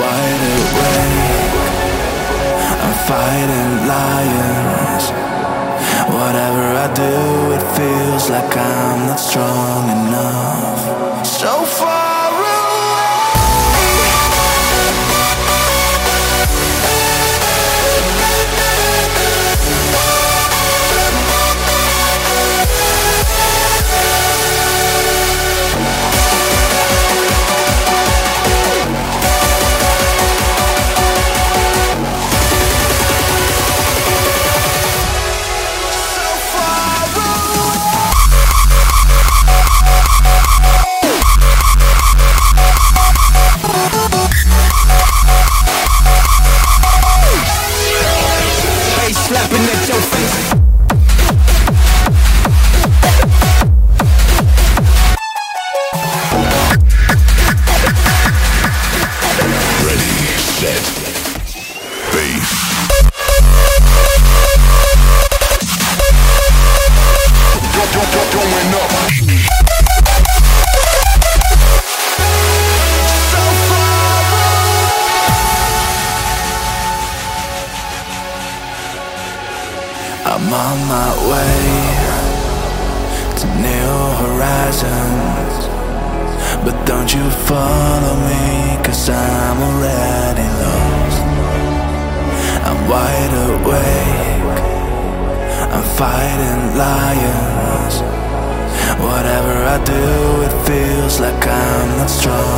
wide awake. I'm fighting lions. Whatever I do, it feels like I'm not strong enough. I'm on my way to new horizons. But don't you follow me, cause I'm already lost. I'm wide awake, I'm fighting lions. Whatever I do, it feels like I'm not strong